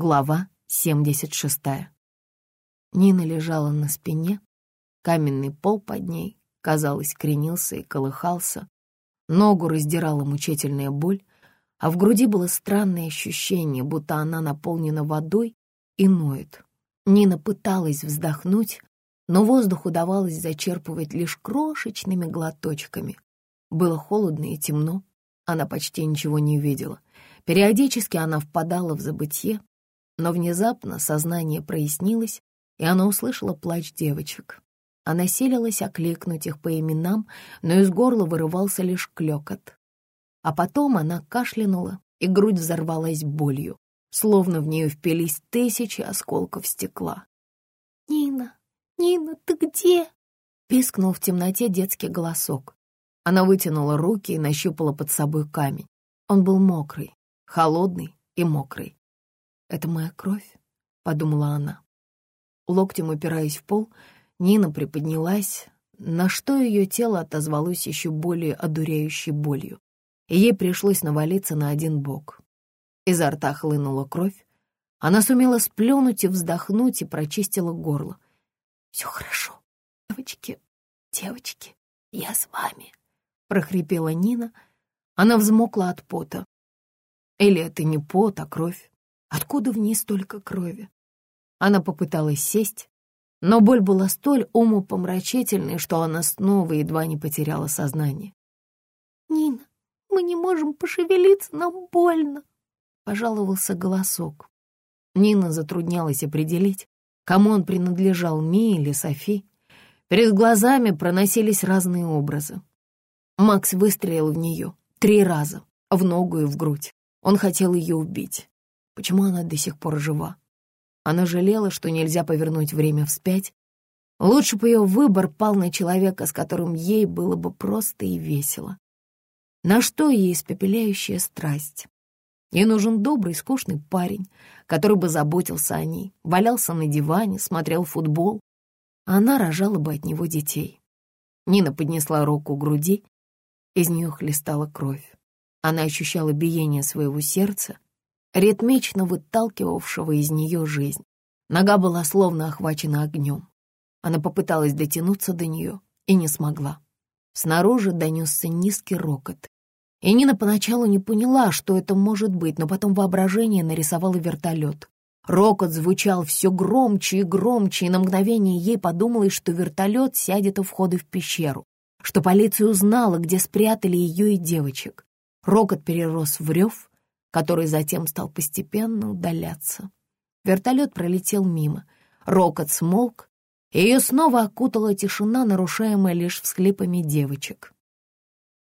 Глава 76. Нина лежала на спине, каменный пол под ней, казалось, кренился и колыхался. Ногу раздирала мучительная боль, а в груди было странное ощущение, будто она наполнена водой и ноет. Нина пыталась вздохнуть, но воздух удавалось зачерпывать лишь крошечными глоточками. Было холодно и темно, она почти ничего не видела. Периодически она впадала в забытье, но внезапно сознание прояснилось, и она услышала плач девочек. Она селилась окликнуть их по именам, но из горла вырывался лишь клёкот. А потом она кашлянула, и грудь взорвалась болью, словно в нее впились тысячи осколков стекла. «Нина, Нина, ты где?» — пискнул в темноте детский голосок. Она вытянула руки и нащупала под собой камень. Он был мокрый, холодный и мокрый. «Это моя кровь», — подумала она. Локтем упираясь в пол, Нина приподнялась, на что ее тело отозвалось еще более одуряющей болью, и ей пришлось навалиться на один бок. Изо рта хлынула кровь. Она сумела сплюнуть и вздохнуть и прочистила горло. «Все хорошо, девочки, девочки, я с вами», — прохрипела Нина. Она взмокла от пота. Или это не пот, а кровь? Откуда в ней столько крови? Она попыталась сесть, но боль была столь умопомрачительной, что она снова едва не потеряла сознание. «Нина, мы не можем пошевелиться, нам больно», — пожаловался голосок. Нина затруднялась определить, кому он принадлежал, Ми или Софи. Перед глазами проносились разные образы. Макс выстрелил в нее три раза, в ногу и в грудь. Он хотел ее убить. Почему она до сих пор жива? Она жалела, что нельзя повернуть время вспять. Лучше бы ее выбор пал на человека, с которым ей было бы просто и весело. На что ей испепеляющая страсть? Ей нужен добрый, скучный парень, который бы заботился о ней, валялся на диване, смотрел футбол. Она рожала бы от него детей. Нина поднесла руку к груди, из нее хлестала кровь. Она ощущала биение своего сердца, ритмично выталкивавшего из нее жизнь. Нога была словно охвачена огнем. Она попыталась дотянуться до нее и не смогла. Снаружи донесся низкий рокот. И Нина поначалу не поняла, что это может быть, но потом воображение нарисовало вертолет. Рокот звучал все громче и громче, и на мгновение ей подумалось, что вертолет сядет у входа в пещеру, что полиция узнала, где спрятали ее и девочек. Рокот перерос в рев, который затем стал постепенно удаляться. Вертолет пролетел мимо. Рокот смолк, и ее снова окутала тишина, нарушаемая лишь всхлипами девочек.